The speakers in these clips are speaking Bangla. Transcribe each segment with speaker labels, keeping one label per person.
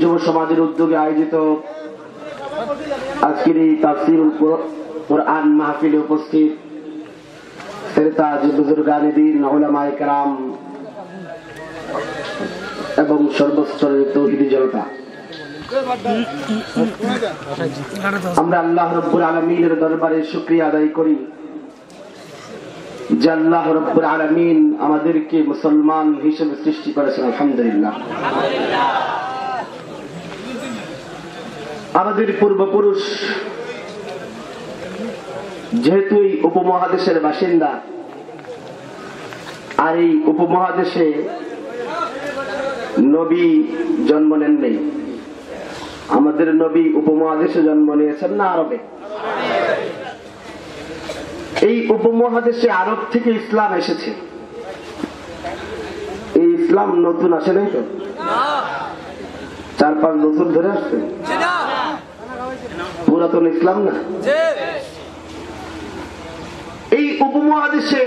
Speaker 1: যুব সমাজের উদ্যোগে আয়োজিত আজকের এই মাহফিলে উপস্থিত এবং সর্বস্তরের তৌহিদি জনতা। আমরা আল্লাহ রব্বুল আলমিনের দরবারে শুক্রিয়া আদায় করি। যে আল্লাহ আলমিন আমাদেরকে মুসলমান হিসেবে সৃষ্টি করেছেন, আলহামদুলিল্লাহ। আমাদের পূর্বপুরুষ, যেহেতু এই উপমহাদেশের বাসিন্দা, আর এই উপমহাদেশে নবী জন্ম নেন নেই। আমাদের নবী উপমহাদেশে জন্ম নিয়েছেন না আরবে? এই উপমহাদেশে আরব থেকে ইসলাম এসেছে। এই ইসলাম নতুন আসে নাই তো? চার পাঁচ বছর ধরে আসছে? পুরাতন ইসলাম না? এই উপমহাদেশে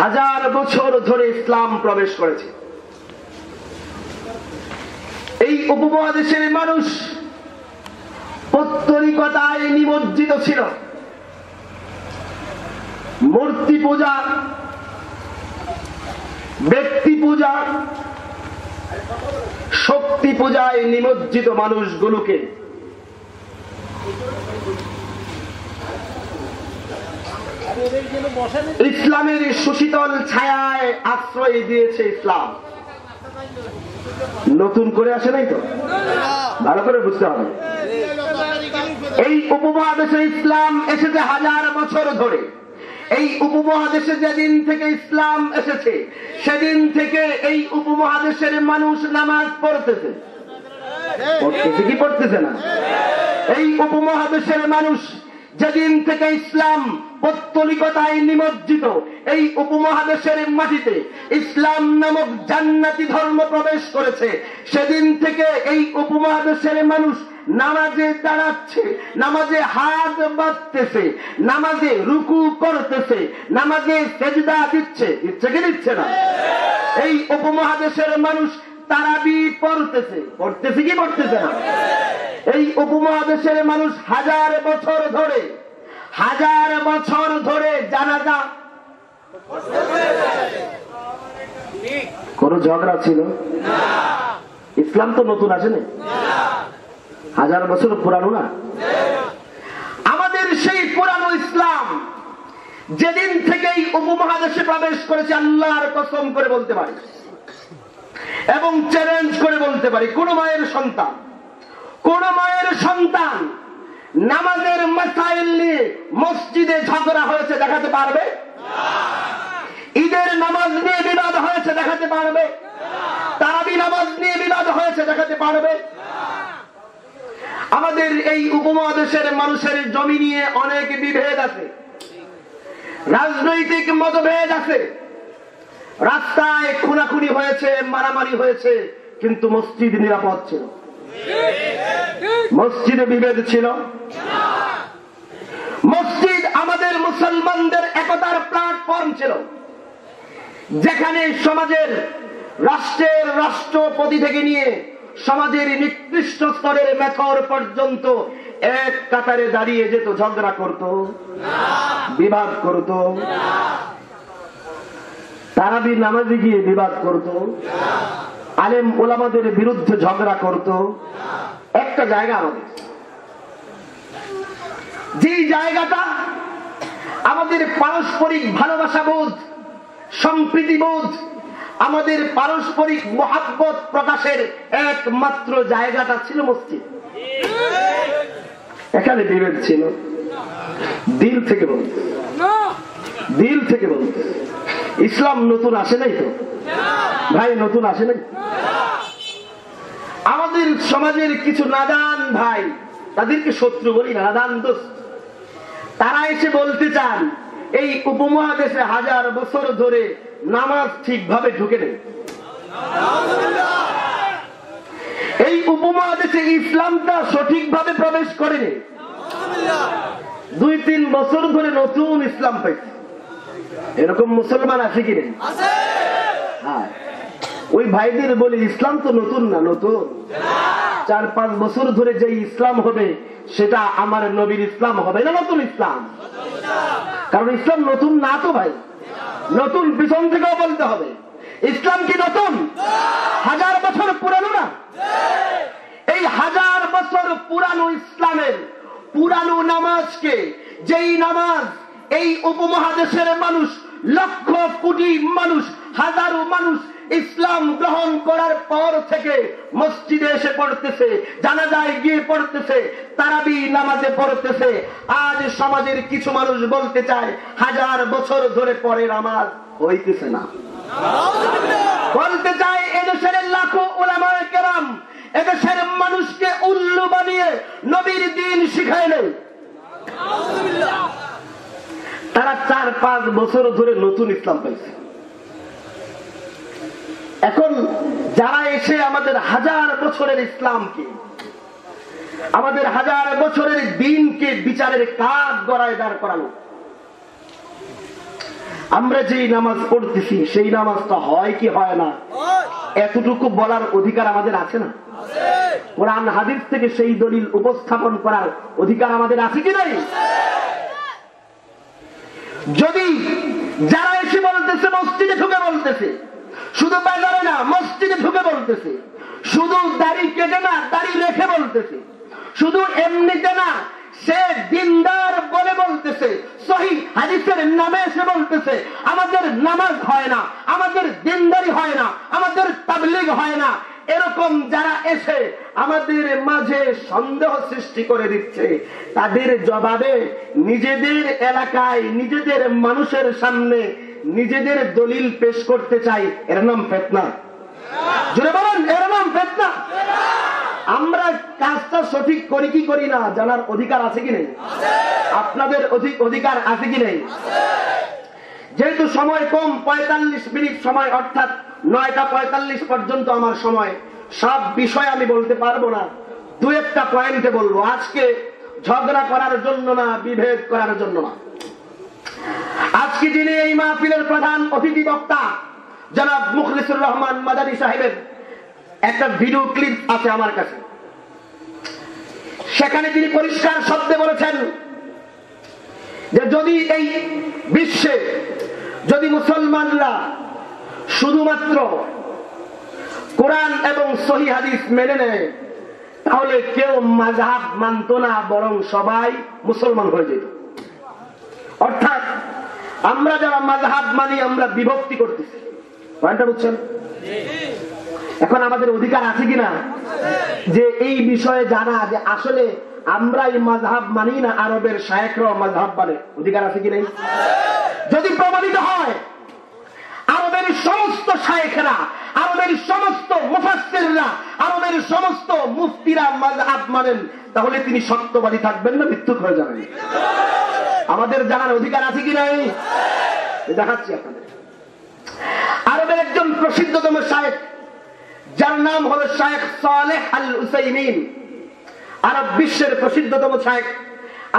Speaker 1: হাজার বছর ধরে ইসলাম প্রবেশ করেছে। এই উপমহাদেশের মানুষ পত্তরিকতায় নিমজ্জিত ছিল। মূর্তি পূজা, ব্যক্তি পূজা, শক্তি পূজায় নিমজ্জিত মানুষগুলোকে ইসলামের সুশীতল ছায়ায় আশ্রয় দিয়েছে ইসলাম। নতুন করে আসে নাই তো? ভালো করে বুঝতে হবে। এই উপমহাদেশে ইসলাম এসেছে হাজার বছর ধরে। এই উপমহাদেশে যেদিন থেকে ইসলাম এসেছে, সেদিন থেকে এই উপমহাদেশের মানুষ নামাজ পড়তেছে। পড়তেছে কি পড়তেছে না? এই উপমহাদেশের মানুষ যেদিন থেকে ইসলাম পত্তলিকতায় নিমজ্জিত, এই উপমহাদেশের মাটিতে ইসলাম নামক জান্নাতি ধর্ম প্রবেশ করেছে, সেদিন থেকে এই উপমহাদেশের মানুষ নামাজে দাঁড়াচ্ছে নামাজে হাত বাঁধতেছে নামাজে রুকু করতেছে নামাজে সেজদা দিচ্ছে। দিচ্ছে কি দিচ্ছে না? এই উপমহাদেশের মানুষ তারাবি পড়তেছে। পড়তেছে কি পড়তেছে না? এই উপমহাদেশের মানুষ হাজার বছর ধরে হাজার বছর ধরে জানাজা কোন ঝগড়া ছিল? ইসলাম তো নতুন আসেনি? হাজার বছর পুরানো না? আমাদের সেই পুরানো ইসলাম যেদিন থেকে এই উপমহাদেশে প্রবেশ করেছে, আল্লাহর কসম করে বলতে পারি। এবং চ্যালেঞ্জ করে বলতে পারি, কোন মায়ের সন্তান, কোন মায়ের সন্তান নামাজের মাসাইল নিয়ে মসজিদে ঝগড়া হয়েছে, দেখাতে পারবে? ঈদের নামাজ নিয়ে বিবাদ হয়েছে, দেখাতে পারবে? তারাবি নামাজ নিয়ে বিবাদ হয়েছে, দেখাতে পারবে? আমাদের এই উপমহাদেশের মানুষের জমি নিয়ে অনেক বিভেদ আছে। রাজনৈতিক মতভেদ আছে। রাস্তায় খুনাখুনি হয়েছে, মারামারি হয়েছে, কিন্তু মসজিদ নিরাপদ ছিল। মসজিদে বিভেদ ছিল। মসজিদ আমাদের মুসলমানদের একতার প্ল্যাটফর্ম ছিল। যেখানে সমাজের রাষ্ট্রের রাষ্ট্রপতি থেকে নিয়ে সমাজের নিকৃষ্ট স্তরের মেথর পর্যন্ত এক কাতারে দাঁড়িয়ে যেত, ঝগড়া করত, বিবাদ করত। তারাবি নামাজে গিয়ে বিবাদ করত। আলেম ওলামাদের বিরুদ্ধে ঝগড়া করত। একটা জায়গা আমাদের। যেই জায়গাটা আমাদের পারস্পরিক ভালোবাসা বোধ, সম্প্রীতি বোধ আমাদের পারস্পরিক মহাব্বত প্রকাশের একমাত্র জায়গাটা ছিল মসজিদ। এখানে বিভেদ ছিল। দিল থেকে বলতে। দিল থেকে বলতে। ইসলাম নতুন আসে নাই তো? ভাই, নতুন আসে নাই? আমাদের সমাজের কিছু নাদান ভাই, তাদেরকে শত্রু বলি নাদান দোষ তারা এসে বলতে চান, এই উপমহাদেশে হাজার বছর ধরে নামাজ ঠিকভাবে ঢুকে নেই। এই উপমহাদেশে ইসলামটা সঠিকভাবে প্রবেশ করেনি। দুই তিন বছর ধরে নতুন ইসলাম পাইছে এরকম মুসলমান আছে কি নেই? হ্যাঁ। ওই ভাইদের বলি ইসলাম তো নতুন না নতুন। চার পাঁচ বছর ধরে যে ইসলাম হবে সেটা আমার নবীর ইসলাম হবে না নতুন ইসলাম। কারণ ইসলাম নতুন না তো ভাই। নতুন পিছন থেকেও বলতে হবে। ইসলাম কি নতুন? হাজার বছর পুরানো না? এই হাজার বছর পুরানো ইসলামের পুরানো নামাজকে, যেই নামাজ এই উপমহাদেশের মানুষ, লক্ষ কোটি মানুষ, হাজারো মানুষ ইসলাম গ্রহণ করার পর থেকে মসজিদে এসে পড়তেছে, জানাজায় গিয়ে পড়তেছে, তারাবি নামাজে পড়তেছে। আজ সমাজের কিছু মানুষ বলতে চায়, হাজার বছর ধরে পরে নামাজ হইতেছে না। বলতে চায়, এদেশের লাখো ওলামায় কেরাম, এদেশের মানুষকে উল্লু বানিয়ে নবীর দিন শিখায় নেই। তারা চার পাঁচ বছর ধরে নতুন ইসলাম পাইছে। এখন যারা এসে আমাদের হাজার বছরের ইসলামকে, আমাদের হাজার বছরের দিনকে বিচারের কাজ গড়ায় দাঁড় করানো আমরা যেই নামাজ পড়তেছি, সেই নামাজটা হয় কি হয় না, এতটুকু বলার অধিকার আমাদের আছে না? কোরআন হাদিস থেকে সেই দলিল উপস্থাপন করার অধিকার আমাদের আছে কি নাই? যদি যারা এসে বলতেছে, মসজিদে ঢুকে বলতেছে শুধু বাজারে না, মসজিদে ঢুকে বলতেছে। শুধু দাড়ি কেটে না, দাড়ি রেখে বলতেছে। শুধু এমনিতে না, সে দিনদার বলে বলতেছে, সহি হাদিসের নামে এসে বলতেছে, আমাদের নামাজ হয় না, আমাদের দিনদারি হয় না, আমাদের তাবলিগ হয় না। এরকম যারা এসে আমাদের মাঝে সন্দেহ সৃষ্টি করে দিচ্ছে, তাদের জবাবে নিজেদের এলাকায়, নিজেদের মানুষের সামনে নিজেদের দলিল পেশ করতে চাই, এর নাম ফেতনা। বলেন, এর নাম ফেতনা। আমরা কাজটা সঠিক করি কি করি না, জানার অধিকার আছে কি নেই? আপনাদের অধিক অধিকার আছে কি নেই? যেহেতু সময় কম, পঁয়তাল্লিশ মিনিট সময়, অর্থাৎ নয়টা পঁয়তাল্লিশ পর্যন্ত আমার সময়। সব বিষয় আমি বলতে পারব না। দু একটা পয়েন্টে বলব। আজকে ঝগড়া করার জন্য না, বিভেদ করার জন্য না। আজকে যিনি এই মাহফিলের প্রধান অতিথি বক্তা, জনাব মুখলিসুর রহমান সাহেবের একটা ভিডিও ক্লিপ আছে আমার কাছে। সেখানে তিনি পরিষ্কার শব্দে বলেছেন যে যদি এই বিশ্বে যদি মুসলমানরা শুধুমাত্র কোরআন এবং সহি হাদিস মেনে নেয়, তাহলে কেউ মাঝহাব মানত না, বরং সবাই মুসলমান হয়ে যেত। অর্থাৎ আমরা যারা মাঝহাব মানি, আমরা বিভক্তি করতেছি। পয়েন্টটা বুঝছেন? এখন আমাদের অধিকার আছে কিনা? যে এই বিষয়ে জানা যে আসলে আমরা এই মাঝহাব মানি না, আরবের শায়করাও মাঝহাব মানে। অধিকার আছে কি নেই? যদি প্রমাণিত হয়, আরবের সমস্ত শায়েখরা, আরবের সমস্ত মুফাসসিররা, আরবের সমস্ত মুফতিরা মাযহাব মানেন, তাহলে তিনি সত্যবাদী থাকবেন না মৃত্যুক হয়ে যাবেন। আমাদের জানার অধিকার আছে কি নাই? দেখাচ্ছি আপনাদের। আরবের একজন প্রসিদ্ধতম শায়েখ, যার নাম হলো শায়েখ সালেহ আল উসাইমিন আরব বিশ্বের প্রসিদ্ধতম শায়েখ,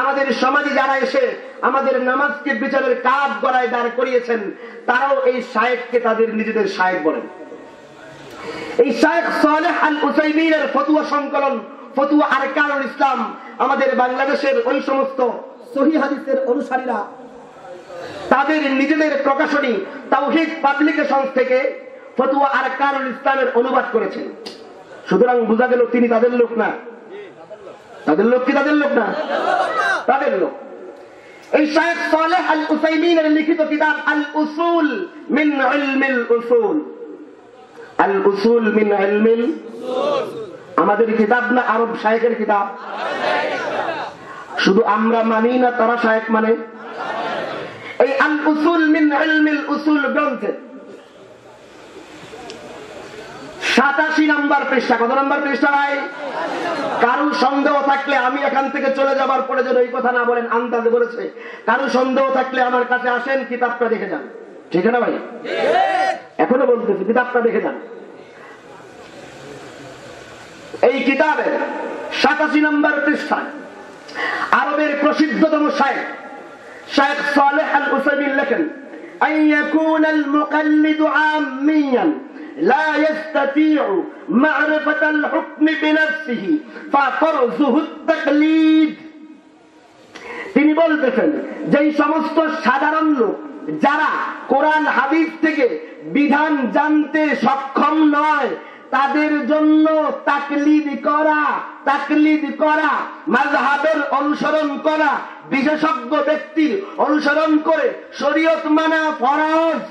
Speaker 1: আমাদের সমাজে যারা এসে আমাদের নামাজকে বিচারের কাজ গড়ায় দাঁড় করিয়েছেন, তারাও এই শায়েককে তাদের নিজেদের শায়েক বলেন। এই শায়েখ সালেহ আল উসাইমিনের ফতুয়া সংকলন, ফতুয়া আর আরকানুল ইসলাম আমাদের বাংলাদেশের ওই সমস্ত সহি হাদিসের অনুসারীরা তাদের নিজেদের প্রকাশনী তাওহিদ পাবলিকেশন থেকে ফতুয়া আরকানুল ইসলামের অনুবাদ করেছেন। সুতরাং বোঝা গেল তিনি তাদের লোক না। তাদের লোক কি তাদের লোক না? তাদের লোক। এই শায়েখ লিখিত কিতাব আল উসুল মিন ইলমিল উসুল। আল উসুল মিন ইলমিল আমাদের কিতাব না আরব শায়েখের কিতাব? শুধু আমরা মানি না, তারা শায়েখ মানে? এই আল উসুল মিন উসুল গ্রন্থে। সাতাশি নাম্বার পৃষ্ঠা। কত নাম্বার পৃষ্ঠা ভাই? কারু সন্দেহ থাকলে আমি এখান থেকে চলে যাবার পরে যেন এই কথা না বলেন বলেছে। কারু সন্দেহ থাকলে আমার কাছে আসেন, কিতাবটা দেখে যান। ঠিক না ভাই? এখনও বলতেছি, কিতাবটা দেখে যান। এই কিতাবে সাতাশি নম্বর পৃষ্ঠায় আরবের প্রসিদ্ধতম শায়েখ শায়েখ সালেহ আল উসাইমিন লেখেন أن يكون المقلد عاميا لا يستطيع معرفة الحكم بنفسه ففرزه التقليد তিনি বলতেছেন যে এই সমস্ত সাধারণ লোক যারা কোরআন হাদিস থেকে বিধান জানতে সক্ষম নয় তাদের জন্য তাকলিদ করা তাকলিদ করা, মাযহাবের অনুসরণ করা, বিশেষজ্ঞ ব্যক্তির অনুসরণ করে শরীয়ত মানা ফরাজ।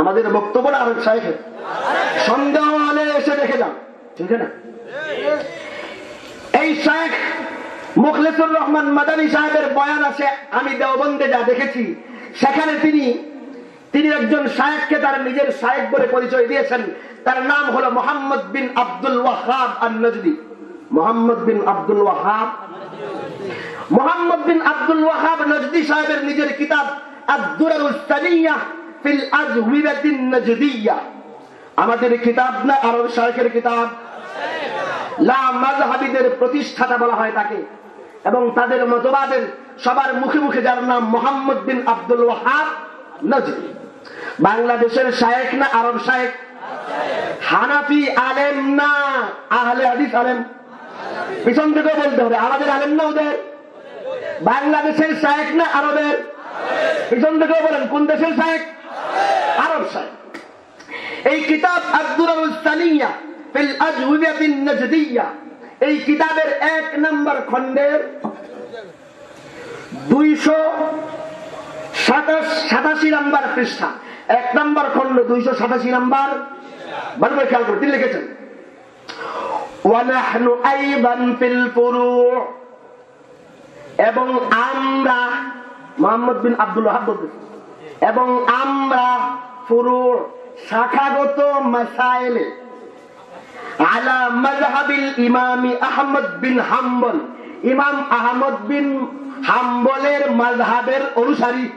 Speaker 1: আমাদের বক্তব্য না আরেক সাহেবের? সন্দেহ হলে এসে দেখে যান। ঠিক না? এই শেখ মুখলেসুর রহমান মাদানী সাহেবের বয়ান আছে, আমি দেওবন্দে যা দেখেছি, সেখানে তিনি তিনি একজন শায়েককে তার নিজের শায়েক বলে পরিচয় দিয়েছেন। তার নাম হলো মোহাম্মদ বিন আব্দুল ওয়াহাব আর নজদি মোহাম্মদ বিন আব্দুল ওয়াহাব। মোহাম্মদ বিন আব্দুল ওয়াহাব নজদি সাহেবের নিজের কিতাব আমাদের কিতাব না আরব শায়েকের কিতাব? লা মাজহাবিদের প্রতিষ্ঠাতা বলা হয় তাকে। এবং তাদের মতবাদের সবার মুখে মুখে যার নাম মোহাম্মদ বিন আব্দুল ওয়াহাব। বাংলাদেশের শায়েক না আরব শায়েক হানাফি আলেম না আহলে হাদিস আলেম? পিছন থেকে বলতে হবে, আমাদের আলেম না ওদের? বাংলাদেশের শায়েক না আরবের? পিছন থেকে বলেন, কোন দেশের শায়েক আরব শায়েক এই কিতাব আব্দুল সালিয়া ফিল নাজদিয়া। এই কিতাবের এক নম্বর খণ্ডের দুইশো সাতাশ, সাতাশি নাম্বার পৃষ্ঠা। এক নাম্বার খন্ড দুইশো সাতাশি নাম্বার। ভালোভাবে খেয়াল করে, তিনি লিখেছেন। এবং আমরা, মোহাম্মদ বিন আব্দুল এবং আমরা ফুরু শাখাগত মাসায়েলে আলা মাজহাবিল ইমামি আহমদ বিন হাম্বল। ইমাম আহমদ বিন হাম্বলের মাজহাবের অনুসারী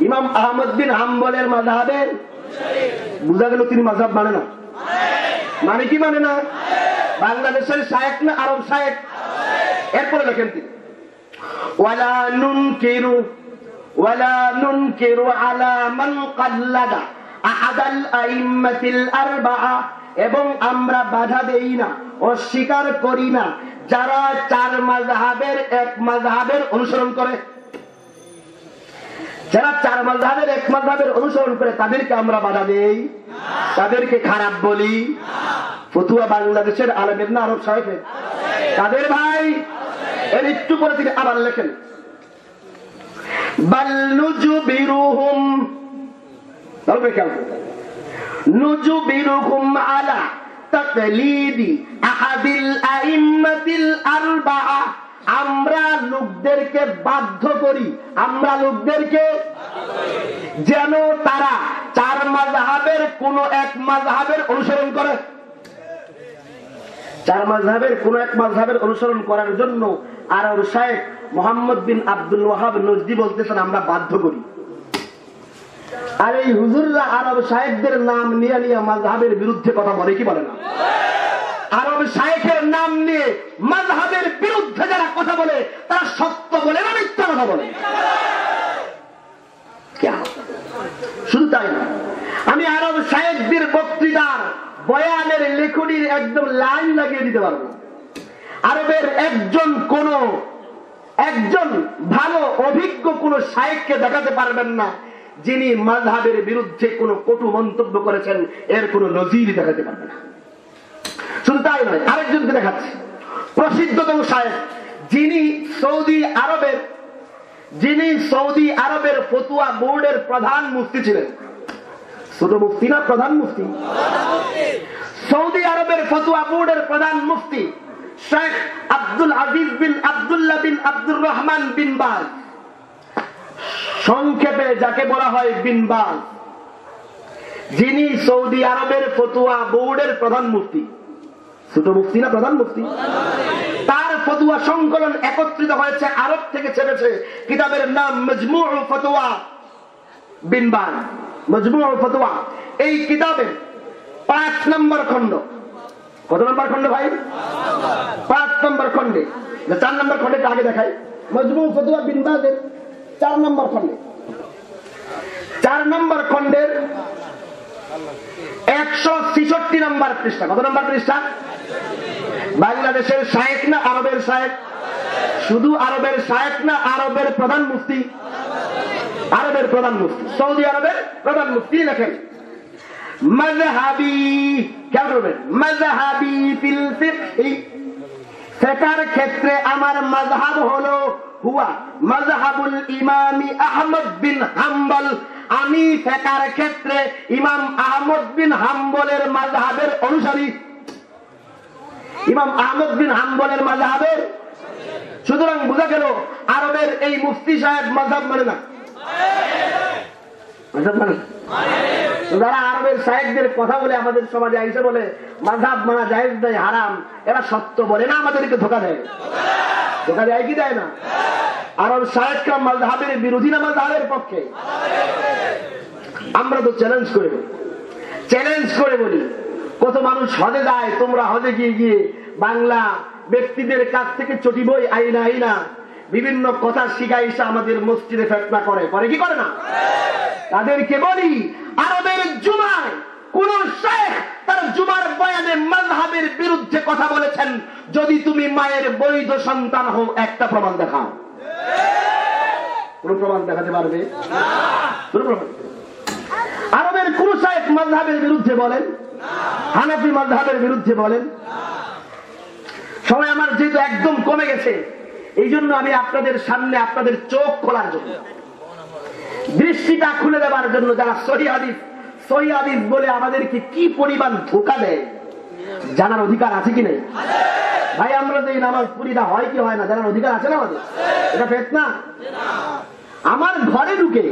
Speaker 1: ইমাম আহমদ হাম্বলের মাযহাবের বুঝা গেল তিনি মাযহাব মানে না। মানে কি মানে না? বাংলাদেশের শায়েক না আরব শায়েক এরপরে লেখেন তিনি। ওয়ালা আইম্মাতিল আরবাআ। এবং আমরা বাধা দেই না, অস্বীকার করি না, যারা চার মাযহাবের এক মাযহাবের অনুসরণ করে। যারা চার মাযহাবের এক মাযহাবের অনুসরণ করে তাদেরকে আমরা বাধা দেই। তাদেরকে খারাপ বলি। ফতুয়া বাংলাদেশের আলমের না আরব সাহেবের। তাদের ভাই, এর একটু পরে তিনি আবার লেখেন। আলা আমরা লোকদেরকে বাধ্য করি। আমরা লোকদেরকে যেন তারা চার মাযহাবের কোন এক মাযহাবের অনুসরণ করে। চার মাযহাবের কোন এক মাযহাবের অনুসরণ করার জন্য আরব শায়েখ মোহাম্মদ বিন আব্দুল ওয়াহাব নজদি বলতেছেন, আমরা বাধ্য করি। আর এই হুজুররা আরব সাহেবদের নাম নিয়ে নিয়ে মাযহাবের বিরুদ্ধে কথা বলে, কি বলে না? আরব শায়েখের নাম নিয়ে মাযহাবের বিরুদ্ধে যারা কথা বলে, তারা সত্য বলে না মিথ্যা কথা বলে? শুধু তাই না। আমি আরব সাহেবদের বক্তৃতার বয়ানের লেখনির একদম লাইন লাগিয়ে দিতে পারব। আরবের একজন কোন, একজন ভালো, অভিজ্ঞ কোন সাহেবকে দেখাতে পারবেন না, যিনি মাঝহাবের বিরুদ্ধে কোনো কটু মন্তব্য করেছেন, এর কোন নজির দেখাতে পারবে না। শুধু তাই নয় আরেকজনকে দেখাচ্ছে। প্রসিদ্ধতম সাহেব, যিনি সৌদি আরবের, যিনি সৌদি আরবের ফতুয়া বোর্ডের প্রধান মুফতি ছিলেন। ছোট মুফতি না প্রধান মুফতি? সৌদি আরবের ফতুয়া বোর্ডের প্রধান মুফতি শেখ আব্দুল আজিজ বিন আব্দুল্লাহ বিন আব্দুর রহমান বিন বাজ সংক্ষেপে যাকে বলা হয় বিন বাজ যিনি সৌদি আরবের ফতুয়া বোর্ডের প্রধান মুফতি। ছোট মুফতি না প্রধান মুফতি তার ফতুয়া সংকলন একত্রিত হয়েছে, আরব থেকে ছেড়েছে কিতাবের নাম মজমু ফতুয়া বিনবান মজমু ফতুয়া। এই কিতাবের পাঁচ নম্বর খণ্ড। কত নম্বর খণ্ড ভাই? পাঁচ নম্বর খণ্ডে। চার নম্বর খণ্ডে আগে দেখাই। মজমু ফতুয়া বিনবাদের চার নম্বর খণ্ডে। চার নম্বর খণ্ডের একশো ছিষট্টি নম্বর পৃষ্ঠা। কত নম্বর পৃষ্ঠা? বাংলাদেশের না আরবের শুধু আরবের না আরবের প্রধান মুফতি? আরবের প্রধান মুফতি। সৌদি আরবের প্রধান মুফতি লেখেন। মজহাবি করবেন মজহাবি ক্ষেত্রে আমার মজহাব হলো হুয়া। মজহাবুল ইমামি আহমদ বিন হাম্বল আমি ফেকার ক্ষেত্রে ইমাম আহমদ বিন হাম্বলের মজহাবের অনুসারী। ইমাম আহমদ বিন হাম্বলের মজহাবের সুতরাং বোঝা গেল, আরবের এই মুফতি সাহেব মজহাব মানে না। মানে। যারা আরবের সাহেবদের কথা বলে আমাদের সমাজে আইসে বলে মাঝাব মানা হারাম। এরা সত্য বলে না আমাদেরকে ধোকা দেয়। ধোকা দেয় কি দেয় না। আরব সাহেবরা মাঝহাবের বিরোধী না মাঝহাবের পক্ষে? আমরা তো চ্যালেঞ্জ করে চ্যালেঞ্জ করে বলি। কত মানুষ হজে যায়, তোমরা হজে গিয়ে গিয়ে বাংলা ব্যক্তিদের কাছ থেকে চটি বই আইনা আইনা বিভিন্ন কথা শিখাইসা আমাদের মসজিদে ফেতনা করে। করে কি করে না? তাদেরকে বলি, আরবের জুমায় কোন শেখ তার জুমার বয়ানে মাযহাবের বিরুদ্ধে কথা বলেছেন যদি তুমি মায়ের বৈধ সন্তান হও একটা প্রমাণ দেখাও। কোন প্রমাণ দেখাতে পারবে? আরবের কোন শেখ মাযহাবের বিরুদ্ধে বলেন? হানাফি মাযহাবের বিরুদ্ধে বলেন? সময় আমার যেহেতু একদম কমে গেছে এই জন্য আমি আপনাদের সামনে আপনাদের চোখ খোলার জন্য দৃষ্টিটা খুলে দেওয়ার জন্য যারা সহি হাদিস সহি হাদিস বলে আমাদেরকে কি পরিমাণ ধোকা দেয়? জানার অধিকার আছে কি নেই? ভাই, আমরা যে নামাজ পুরিটা হয় কি হয় না? জানার অধিকার আছে না আমাদের? এটা ফেত না আমার ঘরে ঢুকে,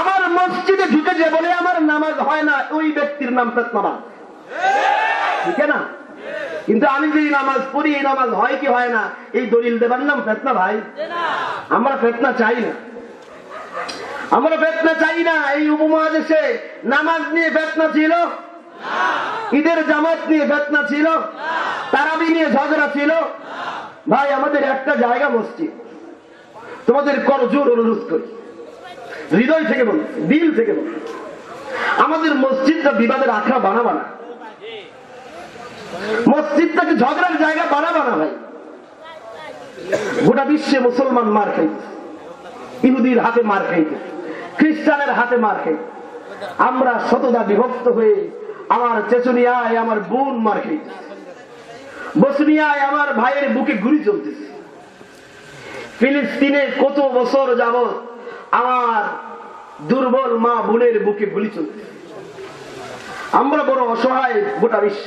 Speaker 1: আমার মসজিদে ঢুকে যে বলে আমার নামাজ হয় না, ওই ব্যক্তির নাম ফেতনাবাদ ঠিক না? কিন্তু আমি যে এই নামাজ পড়ি, এই নামাজ হয় কি হয় না, এই দলিল দেবার নাম ফেতনা ভাই। আমরা ফেতনা চাই না। আমরা ফেতনা চাই না, এই উপমহাদেশে নামাজ নিয়ে ফেতনা ছিল? ঈদের জামাত নিয়ে ফেতনা ছিল? তারাবি নিয়ে ঝগড়া ছিল? ভাই, আমাদের একটা জায়গা মসজিদ। তোমাদের করজোর অনুরোধ করি। হৃদয় থেকে বলো, দিল থেকে বলো। আমাদের মসজিদটা বিবাদের আখড়া বানাবা না। মসজিদটাকে ঝগড়ার জায়গা বানাবা না, ভাই। গোটা বিশ্বে মুসলমান মার খাইছে ইহুদির হাতে মার খাইতে খ্রিস্টানের হাতে মার খাইতে আমরা শতদা বিভক্ত হয়ে আমার চেচুনিয়ায় আমার বোন মার খাইছে বসনিয়ায় আমার ভাইয়ের বুকে গুলি চলতেছে ফিলিস্তিনে কত বছর যাবৎ আমার দুর্বল মা বোনের বুকে গুলি চলতেছে। আমরা বড় অসহায় গোটা বিশ্ব।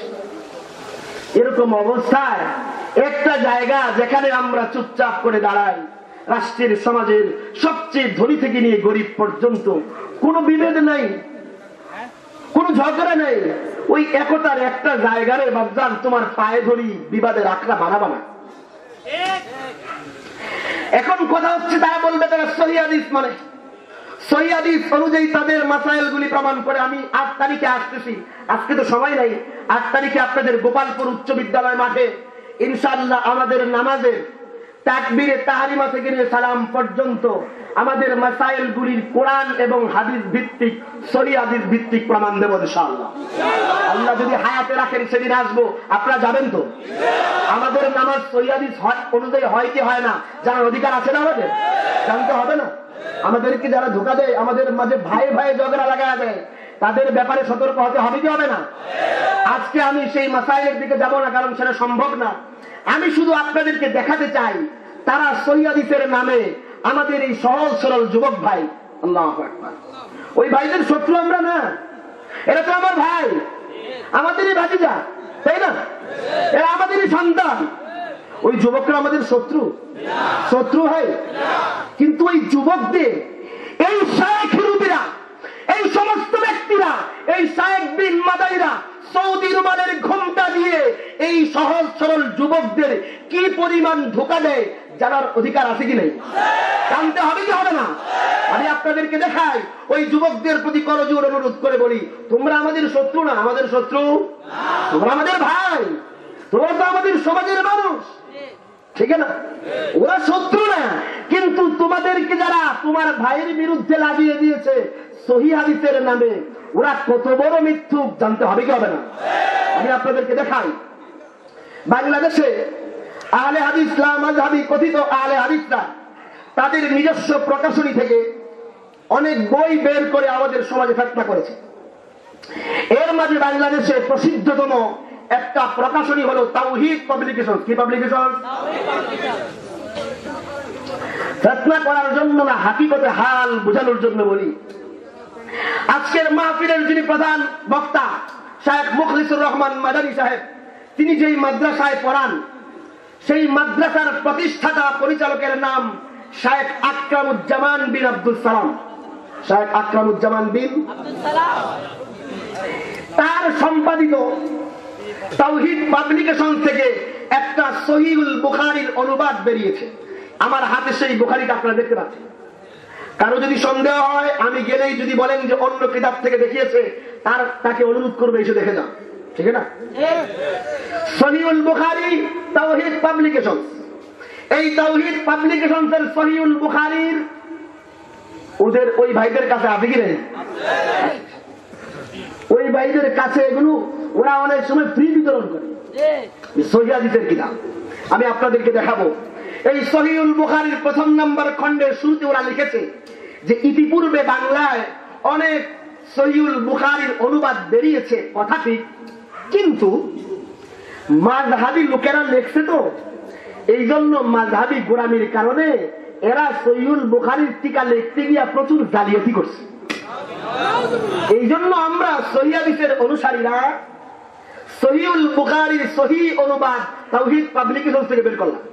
Speaker 1: এরকম অবস্থায় একটা জায়গা যেখানে আমরা চুপচাপ করে দাঁড়াই রাষ্ট্রের সমাজের সবচেয়ে ধনী থেকে নিয়ে গরিব পর্যন্ত কোনো বিভেদ নাই, কোনো ঝগড়া নেই। ওই একতার একটা জায়গারে বাবজান তোমার পায়ে ধরি বিবাদের আখড়া বানাবা না। এখন কথা হচ্ছে তারা বলবে তারা সহিদিস মানে। সহিদিস অনুযায়ী তাদের মাসাইল গুলি প্রমাণ করে আমি আট তারিখে আসতেছি। আজকে তো সময় নাই। আট তারিখে আপনাদের গোপালপুর উচ্চ বিদ্যালয় মাঠে ইনশাল্লাহ আমাদের নামাজের তাকবিরে তাহারিমা থেকে নিয়ে সালাম পর্যন্ত আমাদের মাসাইল গুলির কোরআন এবং হাদিস ভিত্তিক, সহি হাদিস ভিত্তিক প্রমাণ দেব আল্লাহ যদি হায়াতে রাখেন সেদিন আসব। আপনারা যাবেন তো? আমাদের নামাজ হয়- অনুযায়ী হয় কি হয় না? জানার অধিকার আছে না আমাদের? জানতে হবে না। আমাদেরকে যারা ধোকা দেয়, আমাদের মাঝে ভাই ভাই ঝগড়া লাগা দেয়, তাদের ব্যাপারে সতর্ক হতে হবে কি হবে না? আজকে আমি সেই মাসাইলের দিকে যাব না, কারণ সেটা সম্ভব না। আমি শুধু আপনাদেরকে দেখাতে চাই, তারা সৈয়াদিসের নামে আমাদের এই সহজ সরল যুবক ভাই ওই ভাইদের শত্রু আমরা না। এরা তো আমার ভাই। আমাদেরই ভাতিজা, তাই না? এরা আমাদেরই সন্তান। ওই যুবকরা আমাদের শত্রু। শত্রু হয়। কিন্তু ওই যুবকদের, এই শায়েখ রুবিরা, এই সমস্ত ব্যক্তিরা, এই শায়েখ বিন মাদাইরা সৌদি রুমালের ঘুমটা দিয়ে এই সহজ সরল যুবকদের কি পরিমাণ ধোকা দেয় জানার অধিকার আছে কি নেই? জানতে হবে কি হবে না? আমি আপনাদেরকে দেখাই, ওই যুবকদের প্রতি করজোর অনুরোধ করে বলি, তোমরা আমাদের শত্রু না, আমাদের শত্রু তোমরা আমাদের ভাই, তোমরা তো আমাদের সমাজের মানুষ। ঠিক না ওরা শত্রু না, কিন্তু তোমাদেরকে যারা তোমার ভাইয়ের বিরুদ্ধে লাগিয়ে দিয়েছে, সহি নামে, ওরা কত বড় মিথ্যুক, জানতে হবে কি হবে না? আমি আপনাদেরকে দেখাই বাংলাদেশে আলে আহলে হাদিস লামাজহাবি কথিত আহলে হাদিসরা তাদের নিজস্ব প্রকাশনী থেকে অনেক বই বের করে আমাদের সমাজে ফেতনা করেছে। এর মাঝে বাংলাদেশে প্রসিদ্ধতম একটা প্রকাশনী হলো তাওহিদ পাবলিকেশন কি পাবলিকেশন ফেতনা করার জন্য না হাকিকতে হাল বোঝানোর জন্য বলি। আজকের মাহফিলের যিনি প্রধান বক্তা শাহেখ মুখলিসুর রহমান মাদানী সাহেব তিনি যেই মাদ্রাসায় পড়ান, সেই মাদ্রাসার প্রতিষ্ঠাতা পরিচালকের নাম শায়েখ আকরামুজ্জামান বিন আব্দুল সালাম। শায়েখ আকরামুজ্জামান বিন তার সম্পাদিত তাওহিদ পাবলিকেশন থেকে একটা সহিউল বুখারির অনুবাদ বেরিয়েছে। আমার হাতে সেই বুখারিটা আপনারা দেখতে পাচ্ছেন। কারও যদি সন্দেহ হয়, আমি গেলেই যদি বলেন যে অন্য কিতাব থেকে দেখিয়েছে, তার তাকে অনুরোধ করবে, এসে দেখে যাও ঠিক না? সহিউল বুখারি তাওহিদ পাবলিকেশন এই তাওহিদ পাবলিকেশন এর সহিউল বুখারির ওদের ওই ভাইদের কাছে আছে কি ওই ভাইদের কাছে এগুলো ওরা অনেক সময় ফ্রি বিতরণ করে। সহিদের কিতাব। আমি আপনাদেরকে দেখাবো। এই সহিউল বুখারির প্রথম নম্বর খণ্ডের শুরুতে ওরা লিখেছে যে ইতিপূর্বে বাংলায় অনেক সহিউল বুখারির অনুবাদ বেরিয়েছে। কথা ঠিক? কিন্তু মাঝহাবি লোকেরা লেখছে তো এই জন্য মাঝহাবি গোড়ামির কারণে এরা সহিউল বুখারির টিকা লিখতে গিয়া প্রচুর জালিয়াতি করছে। এই জন্য আমরা সহিদের অনুসারীরা সহিউল বুখারির সহি অনুবাদ, তাওহিদ পাবলিকেশন থেকে বের করলাম।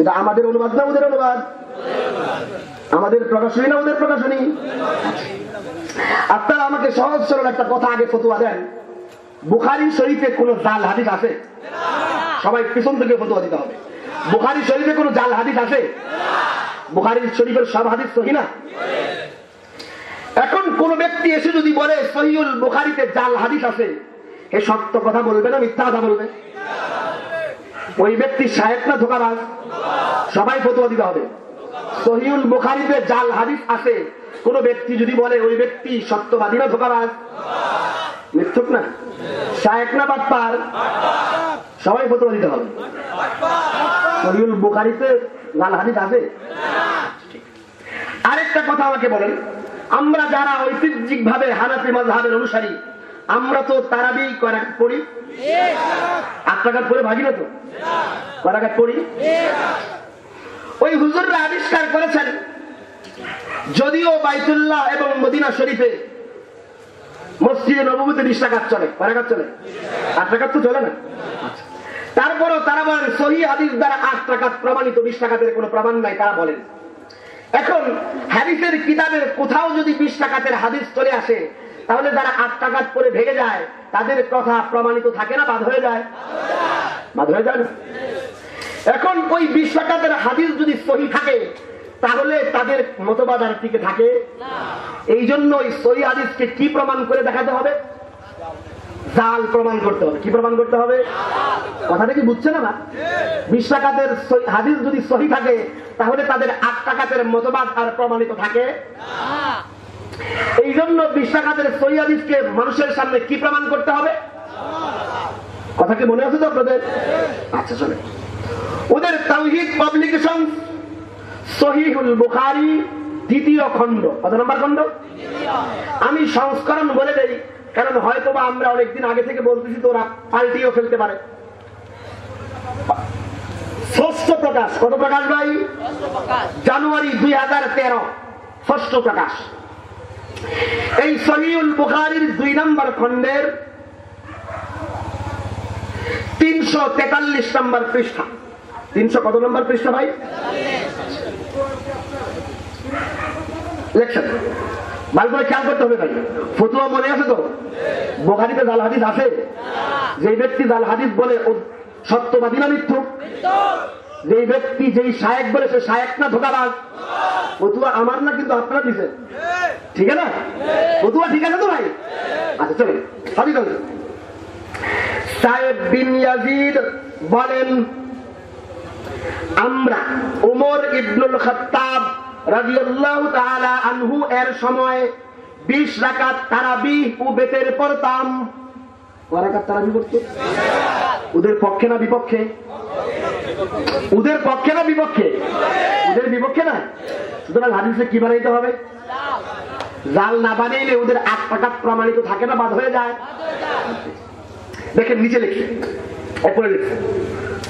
Speaker 1: এটা আমাদের অনুবাদ না ওদের অনুবাদ? আমাদের প্রকাশনী না ওদের প্রকাশনী? আপনারা আমাকে সহজ সরল একটা কথা আগে ফতুয়া দেন। বুখারি শরীফে কোন জাল হাদিস আছে? সবাই পিছন থেকে ফতুয়া দিতে হবে। বুখারি শরীফে কোন জাল হাদিস আছে? বুখারি শরীফের সব হাদিস সহি না? এখন কোন ব্যক্তি এসে যদি বলে, সহিউল বুখারিতে জাল হাদিস আছে এ সত্য কথা বলবে না, মিথ্যা কথা বলবে? ওই ব্যক্তি সাহেব না ধোকাবাজ? সবাই ফতুয়া দিতে হবে। সহিউল বুখারিতে জাল হাদিস আছে। কোন ব্যক্তি যদি বলে, ওই ব্যক্তি সত্যবাদী না ধোকাবাজ? মিথ্যুক না। সাহেব না বাটপার? সবাই ফতুয়া দিতে হবে। সহিউল বুখারিতে জাল হাদিস আছে? আরেকটা কথা আমাকে বলেন। আমরা যারা ঐতিহ্যিক ভাবে হানাফি মাজহাবের অনুসারী, আমরা তো তারাবি করাঘাত পড়ি? আত্মাঘাত করে ভাগি না তো? করাঘাত পড়ি? ওই হুজুররা আবিষ্কার করেছেন, যদিও বাইতুল্লাহ এবং মদিনা শরীফে মসজিদে নবমীতে বিশ টাকাত চলে। করাঘাত চলে? আট টাকাত তো চলে না? তারপরও তারা বলেন, সহি হাদিস দ্বারা আট টাকাত প্রমাণিত বিশ কোনো প্রমাণ নাই, তারা বলেন। এখন, হাদিসের কিতাবের কোথাও যদি বিশ হাদিস চলে আসে, তাহলে যারা আট টাকাত করে ভেঙে যায়, তাদের কথা প্রমাণিত থাকে না, বাদ হয়ে যায়? বাদ হয়ে যায় না? এখন ওই বিশ টাকাতের হাদিস যদি সহি থাকে তাহলে তাদের মতবাদ আর টিকে থাকে? এই জন্য সহি হাদিসকে কি প্রমাণ করে দেখাতে হবে? জাল প্রমাণ করতে হবে। কি প্রমাণ করতে হবে? কথাটা কি বুঝছে না বিশ টাকাতের হাদিস যদি সহি থাকে তাহলে তাদের আট টাকাতের মতবাদ আর প্রমাণিত থাকে? এই জন্য বিশ টাকাতের সহি হাদিসকে মানুষের সামনে কি প্রমাণ করতে হবে? কথা কি মনে আছে তো আপনাদের? আচ্ছা চলে ওদের তাওহিদ পাবলিকেশন সহিহুল বুখারি দ্বিতীয় খণ্ড। কত নম্বর খণ্ড? আমি সংস্করণ বলে দেই, কারণ হয়তো বা আমরা অনেকদিন আগে থেকে বলতেছি তো ওরা পাল্টিও ফেলতে পারে। ষষ্ঠ প্রকাশ, কত প্রকাশ ভাই? জানুয়ারি দুই হাজার তেরো, ষষ্ঠ প্রকাশ। এই সহিউল বুখারির দুই নম্বর খণ্ডের তিনশো তেতাল্লিশ নম্বর পৃষ্ঠা। তিনশো কত নম্বর পৃষ্ঠা ভাই? করতে হবে ভাই। ফতুয়া মনে আছে তো? জাল আছে? ব্যক্তি জাল বলে ব্যক্তি যেই বলে না আমার না, কিন্তু আপনারা দিছে ঠিক আছে? না ফতুয়া ঠিক আছে তো ভাই? আচ্ছা চলে সাহেব বিন বলেন আমরা উমর ইবনুল রাদিয়াল্লাহু তাআলা আনহু এর সময় বিশ রাকাত তারাবিহ ও বেতের পড়তাম। ওদের পক্ষে না বিপক্ষে? ওদের পক্ষে না বিপক্ষে? ওদের বিপক্ষে না? সুতরাং হবে? জাল না ওদের আট প্রমাণিত থাকে না, বাদ হয়ে যায়। দেখেন, নিচে লিখছে উপরে লিখছে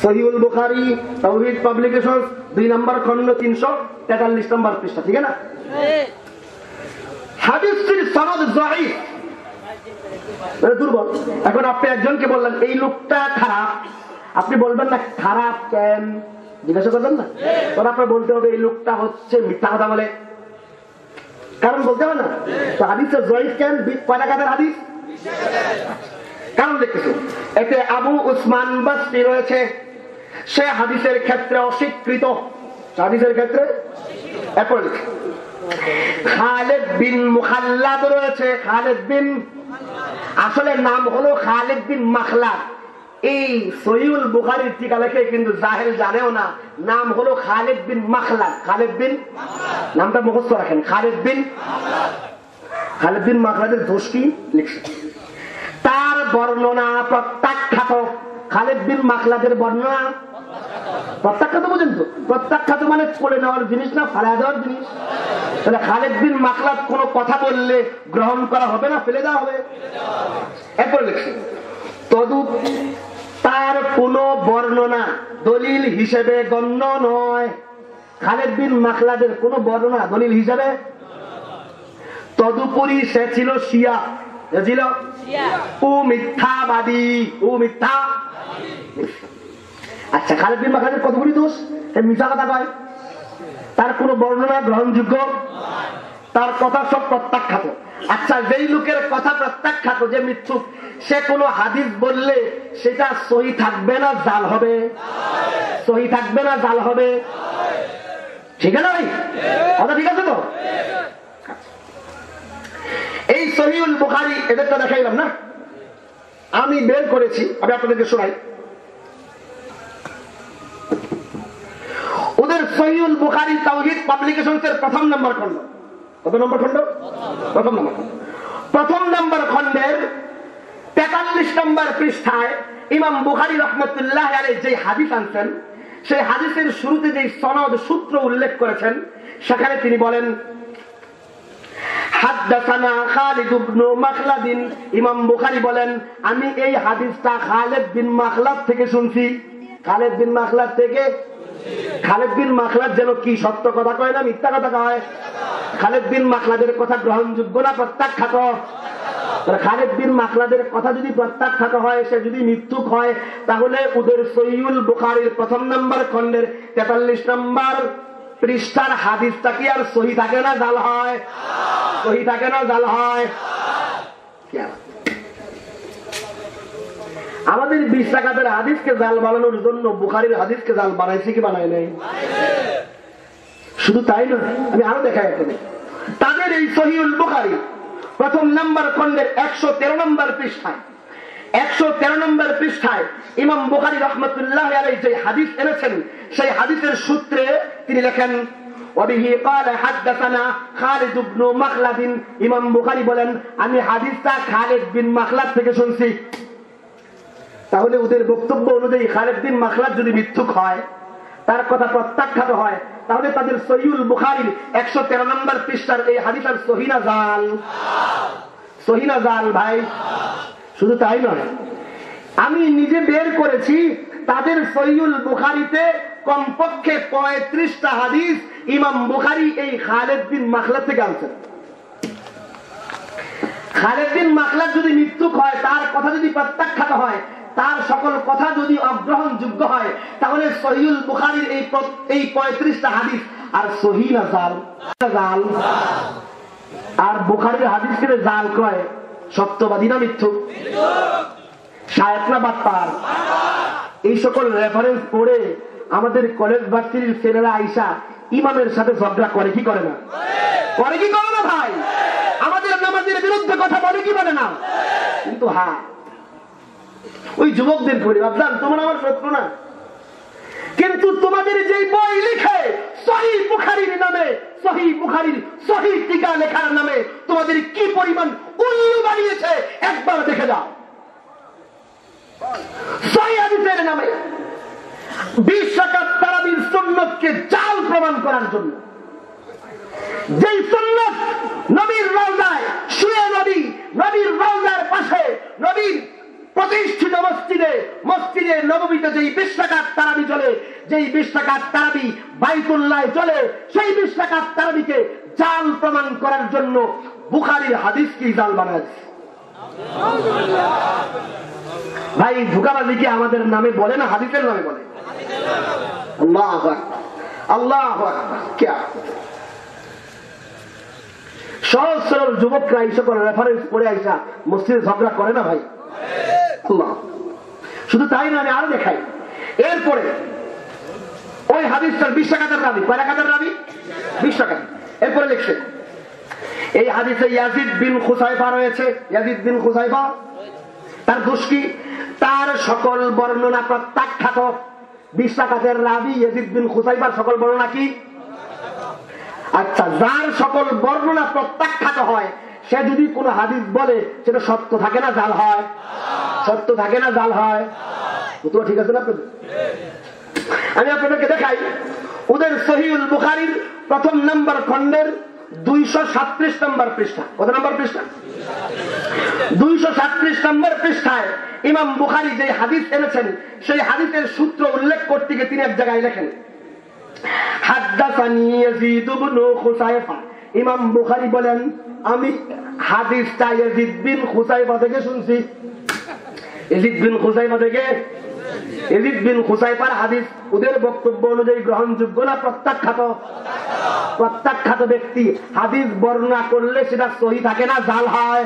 Speaker 1: সহিউল বুখারি, তাওহীদ পাবলিকেশন দুই নম্বর খন্ড তিনশো তেতাল্লিশ নম্বর পৃষ্ঠা, ঠিক না হাদিসটির সনদ জয়ীফ। মানে দুর্বল। এখন আপনি একজনকে বললেন, এই লোকটা খারাপ। আপনি বলবেন না, খারাপ কেন? জিজ্ঞাসা করবেন না? তখন আপনার বলতে হবে, এই লোকটা হচ্ছে মিথ্যা কথা বলে। কারণ বলতে হবে না? তো হাদিসের জয়ীফ কেন? কয় টাকাদের হাদিস? কারণ দেখতেছি। এতে আবু উসমান বাস্তি রয়েছে। সে হাদিসের ক্ষেত্রে অস্বীকৃত। হাদিসের ক্ষেত্রে? খালেদ বিন মুখাল্লাদ রয়েছে, খালেদ বিন আসলে নাম হলো খালেদ বিন মাখলাদ। এই বুখারির টিকা লেখে কিন্তু জাহেল জানেও না, নাম হলো খালেদ বিন মাখলাদ। খালেদ বিন নামটা মুখস্থ রাখেন। খালেদ বিন খালেদ বিন মাখলাদের দোষ কি? লিখছে। তার বর্ণনা প্রত্যাখ্যাত খালেদ বিন মাখলাদের বর্ণনা? প্রত্যাখ্যাত বুঝেন তো? প্রত্যাখ্যাত মানে করে নেওয়ার জিনিস না ফালা দেওয়ার জিনিস? তাহলে খালেদ বিন মাখলাদ কোনো কথা বললে গ্রহণ করা হবে না ফেলে দেওয়া হবে? এরপর লিখছে তদুপ তার কোন বর্ণনা দলিল হিসেবে গণ্য নয়। খালেদ বিন মাখলাদের কোন বর্ণনা দলিল হিসেবে? তদুপরি সে ছিল শিয়া। ছিল? ও মিথ্যাবাদী। ও মিথ্যা আচ্ছা খালেদ বিন মাখলাদের কতগুলি দোষ? মিথ্যা কথা কয়। তার কোন বর্ণনা গ্রহণযোগ্য? তার কথা সব প্রত্যাখ্যাত। আচ্ছা যেই লোকের কথা প্রত্যাখ্যাত, যে মৃত্যু সে কোনো হাদিস বললে সেটা সহি থাকবে না, জাল হবে। সহি থাকবে না, জাল হবে। ঠিক আছে ভাই? কথা ঠিক আছে তো? এই সহিউল বুখারি এদেরটা দেখাইলাম না? আমি বের করেছি, আমি আপনাদেরকে শোনাই। ওদের সহিউল বুখারি তাওহিদ পাবলিকেশনসের প্রথম নম্বর খণ্ড। কত নম্বর খণ্ড? প্রথম নম্বর প্রথম নম্বর খণ্ডের তেতাল্লিশ নম্বর পৃষ্ঠায় ইমাম বুখারি রহমতুল্লাহ যে হাদিস আনছেন, সেই হাদিসের শুরুতে যে সনদ সূত্র উল্লেখ করেছেন, সেখানে তিনি বলেন ইমাম বুখারী বলেন, আমি এই হাদিসটা খালেদ বিন মাখলাদ থেকে শুনছি। খালেদ বিন মাখলাদ থেকে খালেদ বিন মাখলাদ যেন কি সত্য কথা কয় না মিথ্যা কথা কয়? খালেদ বিন মাখলাদের কথা গ্রহণযোগ্য না প্রত্যাখ্যাত? খালেদ বিন মাখলাদের কথা যদি প্রত্যাখ্যাত হয়, সে যদি মৃত্যুক হয়, তাহলে ওদের সৈয়ুল বুখারির প্রথম নম্বর খণ্ডের তেতাল্লিশ নম্বর পৃষ্ঠার হাদিসটা কি আর সহি থাকে না জাল হয়? সহি থাকে না জাল হয়? আমাদের বিশ টাকাদের হাদিসকে জাল বানানোর জন্য বুখারির হাদিসকে জাল বানাইছে কি বানায় নাই শুধু তাই নয় আমি আরো দেখাই এখানে তাদের এই সহিউল বুখারি প্রথম নম্বর খন্ডের একশো তেরো নম্বর পৃষ্ঠায় একশো তেরো নম্বর পৃষ্ঠায় ইমাম বুখারি রহমতুল্লাহ আলাই যে হাদিস এনেছেন সেই হাদিসের সূত্রে তিনি লেখেন وبه قال حدثنا خالد بن مخلد ইমাম বুখারী বলেন আমি হাদিসটা খালিদ বিন মাখলাদ থেকে শুনছি তাহলে ওদের বক্তব্য অনুযায়ী খালেদ বিন মাখলাদ যদি মিথ্যুক হয়, তার কথা প্রত্যাখ্যাত হয়, তাহলে তাদের সহিউল বুখারির একশো তেরো নম্বর পৃষ্ঠার এই হাদিসার সহিনা জাল। সহিনা জাল, ভাই। শুধু তাই নয়, আমি নিজে বের করেছি, তাদের সহিউল বুখারিতে কমপক্ষে পঁয়ত্রিশটা হাদিস ইমাম বুখারি এই খালেদ বিন মাখলাদ থেকে আনছেন। খালেদ মাখলাদ যদি মৃত্যুক হয়, তার কথা যদি প্রত্যাখ্যাত হয় তার সকল কথা যদি অগ্রহণযোগ্য হয়, তাহলে সহিউল বুখারির এই এই পঁয়ত্রিশটা হাদিস আর জাল আর বুখারির হাদিস কে জাল কয় সত্যবাদী না মিথ্যু? এই সকল রেফারেন্স পড়ে আমাদের কলেজ ভার্সিটির ছেলেরা আইসা ইমামের সাথে ঝগড়া করে, কি করে না? করে কি করে না ভাই? আমাদের নামাজের বিরুদ্ধে কথা বলে কি বলে না? কিন্তু হ্যাঁ ওই যুবকদের পড়ি ভাবলাম তোমার আমার শত্রু না। কিন্তু তোমাদের যে বই লিখে নামে, সহি টিকা লেখার নামে তোমাদের কি পরিমাণ উল্লু বানিয়েছে, একবার দেখে যাও। জাল প্রমাণ করার জন্য। যেই সুন্নত নবীর রওজায়, শুয়ে নবী, নবীর রওজার পাশে, নবীর প্রতিষ্ঠিত মসজিদে মসজিদে নবমীতে যেই বিশ টাকার তারাবি চলে যেই বিশ টাকার তারাবি বাইতুল্লাহ চলে সেই বিশ টাকার তারাবিকে জাল প্রমাণ করার জন্য বুখারির হাদিসকে জাল বানায়? ভাই, ধোকাবাজি কি আমাদের নামে বলে না হাদিসের নামে বলে? আল্লাহ আল্লাহ সহজ সরল যুবকরা এই সকল রেফারেন্স পড়ে আইসা মসজিদে ঝগড়া করে না ভাই? শুধু তাই না, আমি আরও দেখাই। এরপরে, ওই হাদিসটার বিশ টাকাতের রাবি কয় টাকাতের রাবি বিশ এরপরে লিখছে, এই হাদিসে ইয়াজিদ বিন খুসাইফা রয়েছে। ইয়াজিদ বিন খুসাইফা, তার দোষ কি? তার সকল বর্ণনা প্রত্যাখ্যাত। বিশ রাবি ইয়াজিদ বিন খুসাইফার সকল বর্ণনা কি? আচ্ছা যার সকল বর্ণনা প্রত্যাখ্যাত হয় সে যদি কোন হাদিস বলে, সেটা সত্য থাকে না, জাল হয়? সত্য থাকে না, জাল হয়? তো ঠিক আছে না আপনাদের? আমি আপনাদেরকে দেখাই। ওদের সহিউল বুখারির প্রথম নাম্বার খন্ডের দুইশো নম্বর পৃষ্ঠা। নম্বর পৃষ্ঠা? দুইশো নম্বর পৃষ্ঠায় ইমাম যে এনেছেন, সেই সূত্র উল্লেখ করতে গিয়ে তিনি এক জায়গায় লেখেন। হাদ্দাসানি ইয়াজিদ ইবনু খুসাইফা। ইমাম বুখারি বলেন আমি হাদিস তাই বিন খুসাইবা থেকে শুনছি। এজিদ বিন খুসাইবা থেকে ইয়াজিদ বিন খুসাইফার হাদিস, ওদের বক্তব্য অনুযায়ী গ্রহণযোগ্য না প্রত্যাখ্যাত? প্রত্যাখ্যাত ব্যক্তি হাদিস বর্ণনা করলে সেটা সহি থাকে না, জাল হয়।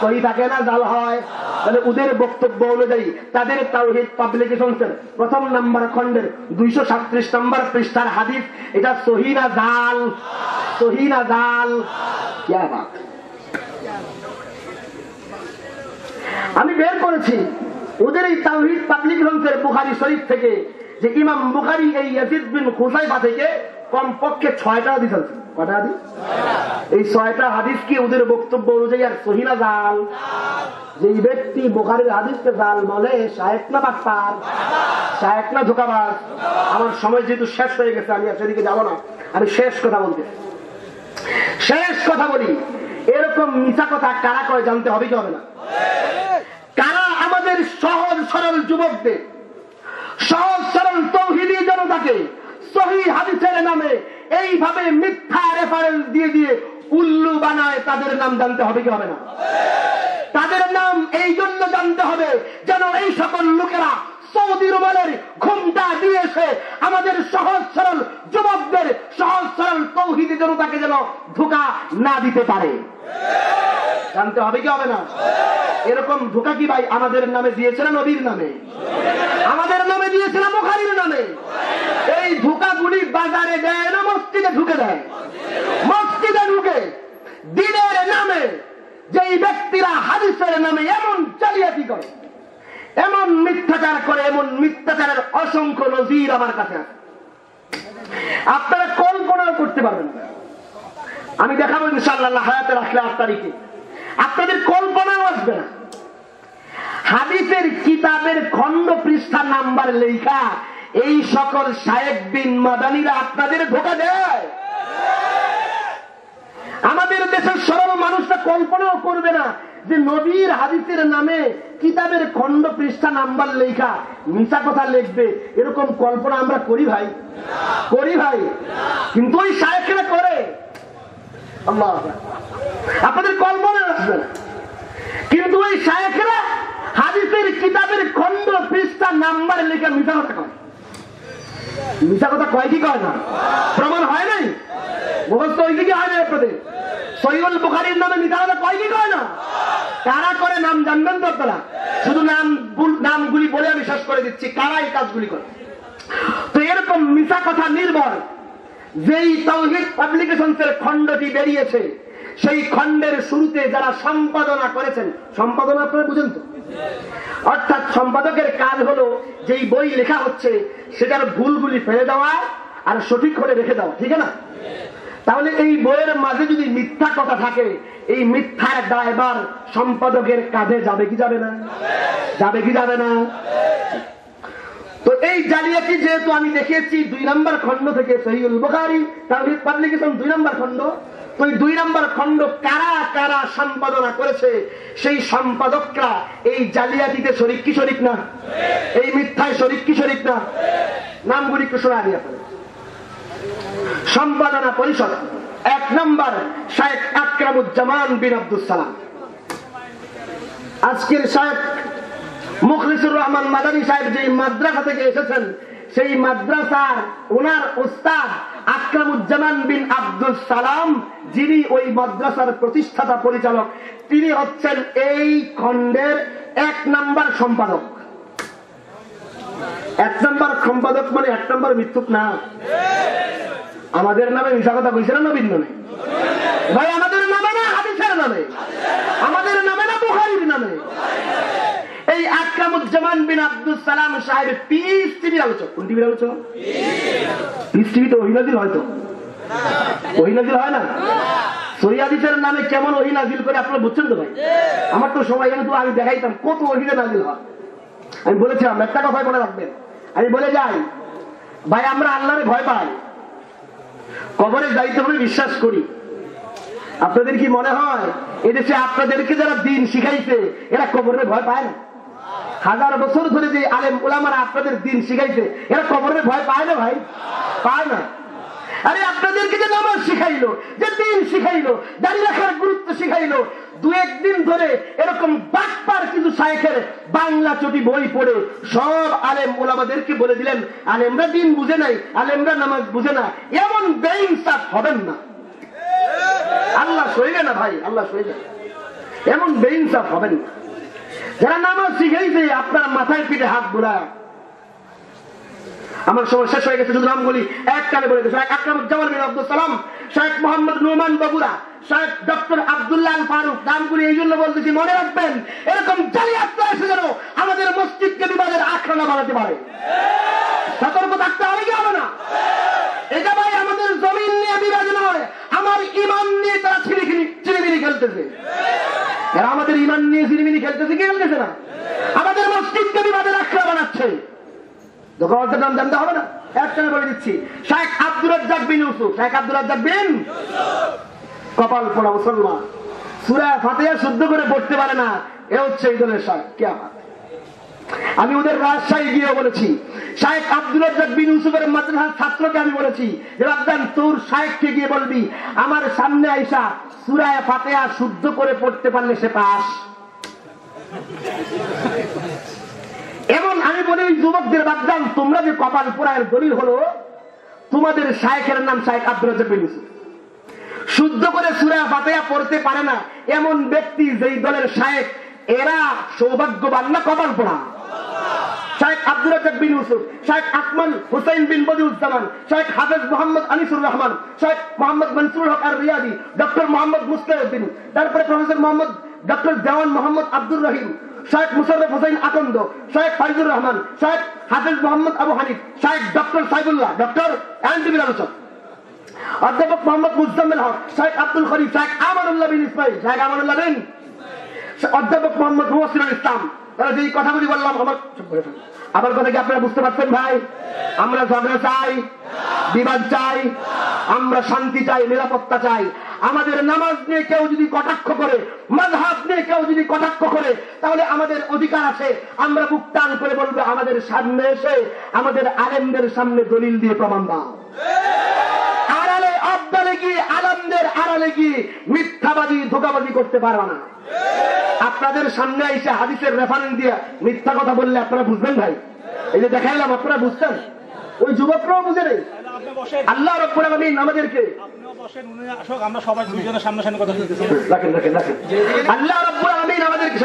Speaker 1: সহি থাকে না, জাল হয়। তাহলে ওদের বক্তব্য অনুযায়ী তাদের তাওহিদ পাবলিকেশনসের প্রথম নাম্বার খন্ডের দুইশো সাতত্রিশ নম্বর পৃষ্ঠার হাদিস, এটা সহি না জাল? সহি না জাল? আমি বের করেছি। ওদের এই তাওহিদ পাবলিকেশনসের বুখারি শরীফ থেকে যে ইমাম বুখারি এই ইয়াজিদ বিন খুসাইফা থেকে কমপক্ষে ছয়টা হাদিস আছে। কটা হাদিস? এই ছয়টা হাদিস কি ওদের বক্তব্য অনুযায়ী আর সহিনা জাল? যে ব্যক্তি বোখারির হাদিসকে জাল বলে শায়েক না বাক্তার শায়েক না ধোকাবাজ। আমার সময় যেহেতু শেষ হয়ে গেছে, আমি আর সেদিকে যাব না। আমি শেষ কথা বলতে শেষ কথা বলি। এরকম মিথ্যা কথা কারা করে জানতে হবে কি হবে না? সহজ সরল যুবকদের, সহজ সরল তৌহিদি জনতাকে সহি হাদিসের নামে এইভাবে মিথ্যা রেফারেন্স দিয়ে দিয়ে উল্লু বানায় তাদের নাম জানতে হবে কি হবে না? তাদের নাম এই জন্য জানতে হবে যেন এই সকল লোকেরা সৌদি রুমালের ঘুমটা দিয়েছে। আমাদের সহজ সরল যুবকদের সহজ সরল তৌহিদি জনতাকে যেন ধোকা না দিতে পারে। জানতে হবে কি হবে না? এরকম ধোকা কি ভাই আমাদের নামে দিয়েছে না নবীর নামে? আমাদের নামে দিয়েছে না মুখারির নামে? এই ধোকাগুলি বাজারে দেয় না, মসজিদে ঢুকে দেয়। মসজিদে ঢুকে দিনের নামে যেই ব্যক্তিরা হাদিসের নামে এমন জালিয়াতি করে। এমন মিথ্যাচার করে, এমন মিথ্যাচারের অসংখ্য নজির আমার কাছে আছে। আপনারা কল্পনাও করতে পারবেন আমি দেখাবো ইনশাল্লাহ হায়াতে রাখলে আট তারিখে। আপনাদের কল্পনাও আসবে না। হাদিসের কিতাবের খণ্ড পৃষ্ঠা নাম্বার লেখা, এই সকল সাহেব বিন মাদানিরা আপনাদের ধোকা দেয়। আমাদের দেশের সরল মানুষটা কল্পনাও করবে না যে নবীর হাদিসের নামে কিতাবের খণ্ড পৃষ্ঠা নাম্বার লেখা মিশা কথা লিখবে। এরকম কল্পনা আমরা করি ভাই। করি ভাই। কিন্তু ওই সাহেবরা করে। আপনাদের কল্পনা আসবে না। কিন্তু ওই শায়েখরা হাদিসের কিতাবের খণ্ড পৃষ্ঠা নাম্বার লেখা মিশা কথা কয়। মিথ্যা কথা কয় কি কয় না? প্রমাণ হয় নাই? মুখস্থ ওই দিকে হয় না আপনাদের সৈয়দ বুখারির নামে মিথ্যা কথা কয় কি কয় না? কারা করে নাম জানবেন তো আপনারা? শুধু নাম নামগুলি বলে আমি শেষ করে দিচ্ছি। কারা এই কাজগুলি করে? তো এরকম মিথ্যা কথা নির্ভর। যেই তৌহিদ পাবলিকেশনসের খণ্ডটি বেরিয়েছে, সেই খণ্ডের শুরুতে যারা সম্পাদনা করেছেন, সম্পাদনা আপনারা বুঝেন তো? অর্থাৎ সম্পাদকের কাজ হলো যেই বই লেখা হচ্ছে, সেটার ভুলগুলি ফেলে দেওয়া আর সঠিক করে রেখে দেওয়া। ঠিক না? তাহলে এই বইয়ের মাঝে যদি মিথ্যা কথা থাকে, এই মিথ্যার দায়বার সম্পাদকের কাঁধে যাবে কি যাবে না? যাবে কি যাবে না? তো এই জালিয়াতি যেহেতু আমি দেখিয়েছি, দুই নম্বর খণ্ড থেকে সহিউল বুখারী, তাহলে পাবলিকেশন দুই নম্বর খণ্ড। এই দুই নম্বর খণ্ড কারা কারা সম্পাদনা করেছে, সেই সম্পাদকরা এই জালিয়াতিতে শরিক কি শরিক না? এই মিথ্যায় শরিক কি শরিক না? নামগুলি শোনা দিয়ে সম্পাদনা পরিষদ, এক নম্বর শায়েখ আকরামুজ্জামান বিন আব্দুল সালাম। আজকের শায়েখ মুখলিসুর রহমান মাদানী সাহেব যে মাদ্রাসা থেকে এসেছেন, সেই মাদ্রাসার ওনার ওস্তাদ আকরামুজ্জামান বিন আব্দুল সালাম, যিনি ওই মাদ্রাসার প্রতিষ্ঠাতা পরিচালক, তিনি হচ্ছেন এই খণ্ডের এক নাম্বার সম্পাদক। এক নাম্বার সম্পাদক মানে এক নাম্বার মৃত্যুক না। আমাদের নামে মিশা কথা কইছে না নবীন নামে? ভাই, আমাদের নামে না হাদিসের নামে? আমাদের নামে না বুখারির নামে? এই আকরামুজ্জামান বিন আব্দুল সালাম সাহেব পিস টিভির আলোচক। কোন টিভির আলোচক? পিস টিভি তো ওহিনাজিল হয়তো ওহিনাজিল হয় না? সৈয়াদিসের নামে কেমন ওহিনাজিল করে আপনারা বুঝছেন তো ভাই? আমার তো সময় এখানে তো আমি দেখাইতাম কত ওহিনা নাজিল হয়। আমি বলেছিলাম একটা কথাই মনে রাখবেন। আমি বলে যাই, ভাই, আমরা আল্লাহরে ভয় পাই। কবরে যাইতে হবে বিশ্বাস করি। আপনাদের কি মনে হয়, এদেশে আপনাদেরকে যারা দিন শিখাইছে, এরা কবরে ভয় পায় না? হাজার বছর ধরে যে আলেম ওলামারা আপনাদের দিন শিখাইছে, এরা কবরে ভয় পায় না ভাই? পায় না। আরে আপনাদেরকে যে নামাজ শিখাইলো, যে দিন শিখাইলো দাঁড়িয়ে রাখার গুরুত্ব শিখাইলো, দু একদিন ধরে এরকম বাটপার কিছু শায়েখের বাংলা চটি বই পড়ে সব আলেম ওলামাদেরকে বলে দিলেন, আলেমরা দিন বুঝে নাই, আলেমরা নামাজ বুঝে না, এমন বেইনসাফ হবেন না। আল্লাহ সইবে না ভাই, আল্লাহ সইবে। এমন বেইনসাফ হবেন না। যারা নামাজ শিখাইছে আপনার মাথায় পিঠে হাত ঘুরায় আমার সময় শেষ হয়ে গেছে, শুধু নামগুলি এক কালে বলে শেখ আকরামুজ্জামান বিন আব্দুল সালাম শেখ মোহাম্মদ নোমান বাবুরা ডক্টর আব্দুল্লাহ ফারুক, নামগুলি এই জন্য বলতেছি, মনে রাখবেন, এরকম যেন আমাদের মসজিদকে বিবাদের আখড়া বানাতে পারে। সতর্ক থাকতে হবে কি হবে না? এটা ভাই আমাদের জমিন নিয়ে বিরাজ নয়, আমার ইমান নিয়ে তারা ছিড়িখিড়ি চিরিমিরি খেলতেছে। এরা আমাদের ইমান নিয়ে চিরিমিরি খেলতেছে, কি খেলতেছে না? আমাদের মসজিদকে বিবাদের আখড়া বানাচ্ছে। নাম জানতে হবে বলে দিচ্ছি বিন কপাল শুদ্ধ করে পড়তে পারে না, এ হচ্ছে এই দলের শাহ আমি ওদের রাজশাহী গিয়ে বলেছি শাহেখ আব্দুল রাজ্জাক বিন ইউসুফের মাদ্রাসার ছাত্রকে আমি বলেছি রাব্বান তোর শাহেখকে গিয়ে বলবি, আমার সামনে আইসা সুরায় ফাতেহা শুদ্ধ করে পড়তে পারলে সে এবং আমি বলি ওই যুবকদের বাগদান, তোমরা যে কপাল পোড়ায়ের দলিল হলো, তোমাদের শায়েখের নাম শাহেখ আব্দুল রাজ্জাক বিন ইউসুফ। শুদ্ধ করে সুরা ফাতেহা পড়তে পারে না, এমন ব্যক্তি যেই দলের শায়েখ, এরা সৌভাগ্যবান না কপাল পোড়া। শাহেখ আব্দুল রাজ্জাক বিন ইউসুফ শাহেখ আকমল হুসাইন বিন বদিউজ্জামান শাহেখ হাফেজ মোহাম্মদ আনিসুর রহমান শাহেখ মোহাম্মদ মনসুর হক আর রিয়াদি ডক্টর মোহাম্মদ মুস্তাউদ্দিন তারপরে professor Mohammad doctor Jowan Mohammad Abdur Rahim Shaikh Musharraf Hossain Akand Sheikh Faizur Rahman Sheikh Hafez Mohammad Abu Hanif Sheikh doctor Saifullah doctor এনটিভির আলোচক। অধ্যাপক মোহাম্মদ মুজাম্মেল হক শাহেখ আব্দুল খরিফ শাহেখ আমানুল্লাহ বিন ইসমাইল শাহেখ আমানুল্লাহ বিন অধ্যাপক মোহাম্মদ মুহসিনুল ইসলাম। তারা যেই কথাগুলি বললাম, আমার আমার কথা কি আপনারা বুঝতে পারছেন ভাই? আমরা ঝগড়া চাই, বিবাদ চাই, আমরা শান্তি চাই, নিরাপত্তা চাই। আমাদের নামাজ নিয়ে কেউ যদি কটাক্ষ করে মাঝহাব নিয়ে কেউ যদি কটাক্ষ করে তাহলে আমাদের অধিকার আছে। আমরা বুক টান করে বলব আমাদের সামনে এসে আমাদের আলেমদের সামনে দলিল দিয়ে প্রমাণ দাও। আড়ালে আবদালে গিয়ে আলমদের আড়ালে গিয়ে মিথ্যাবাদী করতে পারবে না। আপনাদের সামনে এসে হাদিসের রেফারেন্স দিয়ে মিথ্যা কথা বললে আপনারা বুঝবেন ভাই? এই যে দেখাইলাম আপনারা বুঝছেন? ওই যুবকরাও বুঝে নেই। আল্লাহ রব্বুল আলামিন আমাদেরকে আল্লাহ রব্বুল আমাদেরকে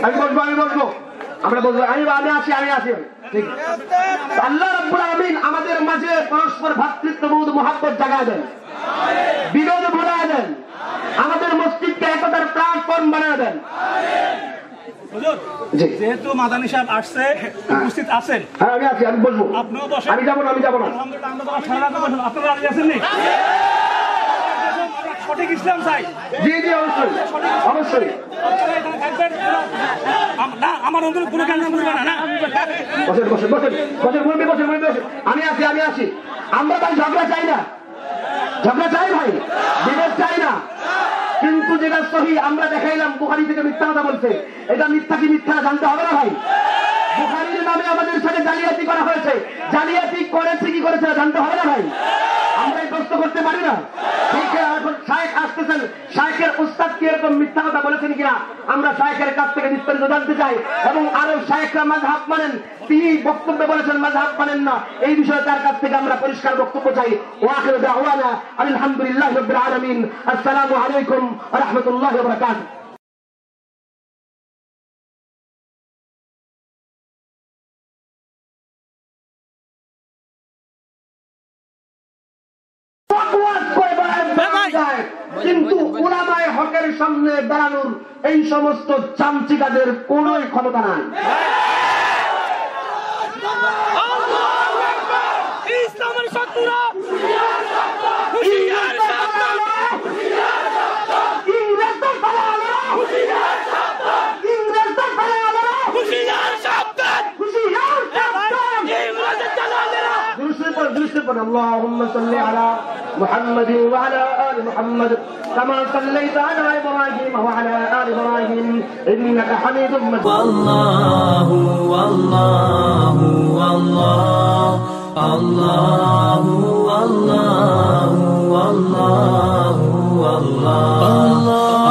Speaker 1: আমি বসবো আমি বসবো। আমরা বসবো আমি আমি আসি আমি আসি। আল্লাহ রব্বুল আলমিন আমাদের মাঝে পরস্পর ভ্রাতৃত্ববোধ মহাপত জাগা দেন। বিরোধ ভরা দেন।
Speaker 2: আমাদের
Speaker 1: মসজিদকে একতার প্ল্যাটফর্ম বানা দেন।
Speaker 2: যেহেতু মাদানী সাহেব আসছে উপস্থিত আছেন।
Speaker 1: হ্যাঁ আমি আছি আমি বসবো।
Speaker 2: আপনিও বসেন।
Speaker 1: আমি যাব না আমি যাব না।
Speaker 2: তো আপনারা আছেন নি? হ্যাঁ। সঠিক ইসলাম চাই।
Speaker 1: জি জি অবশ্যই। অবশ্যই।
Speaker 2: আম- না আমার অন্তর কোনো জ্ঞান করবে না না?
Speaker 1: বসেন বসেন বসেন বসেন মুরবি বসেন মুরবি বসেন। আমি আছি আমি আছি। আমরা ভাই ঝগড়া চাই না। ঝগড়া চাই ভাই। বিভেদ চাই না। কিন্তু যেটা সহি আমরা দেখাইলাম বুখারি থেকে মিথ্যা কথা বলছে। এটা মিথ্যা কি মিথ্যা জানতে হবে না ভাই? বুখারির নামে আমাদের সাথে জালিয়াতি করা হয়েছে। জালিয়াতি করেছে কি করেছে জানতে হবে না ভাই? আমরা এই প্রশ্ন করতে পারি না। শায়েখ শাহের উস্তাদ কি এরকম মিথ্যা কথা বলেছেন কিনা? আমরা শাহের কাছ থেকে বিস্তারিত জানতে চাই। এবং আরও শায়েখরা মাঝহাব মানেন। তিনি বক্তব্য বলেছেন মাঝহাব মানেন না। এই বিষয়ে তার কাছ থেকে আমরা পরিষ্কার বক্তব্য চাই। ওয়াকিল দাওয়ানা আলহামদুলিল্লাহ রাব্বিল আলামিন। আসসালামু আলাইকুম রহমতুল্লাহ ওয়া সামনে দাঁড়ানোর এই সমস্ত চামচিকাদের কোন ক্ষমতা নাই।
Speaker 2: ইসলামের শত্রুরা!
Speaker 1: ربنا اللهم صل على محمد وعلى آل محمد كما صليت على إبراهيم وعلى آل إبراهيم إنك حميد مجيد.
Speaker 3: والله والله والله الله والله والله والله.